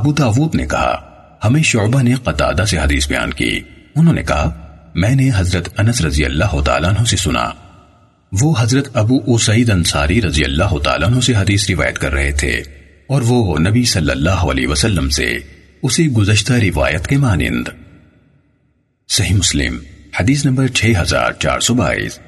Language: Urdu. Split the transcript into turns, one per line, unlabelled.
ابو داود نے کہا، ہمیں شعبہ نے قطادہ سے حدیث بیان کی۔ انہوں نے کہا، میں نے حضرت انس رضی اللہ تعالیٰ عنہ سے سنا۔ وہ حضرت ابو اسعید انصاری رضی اللہ تعالیٰ عنہ سے حدیث روایت کر رہے تھے۔ اور وہ نبی صلی اللہ علیہ وسلم سے اسی گزشتہ روایت کے مانند۔ صحیح مسلم، حدیث نمبر 6422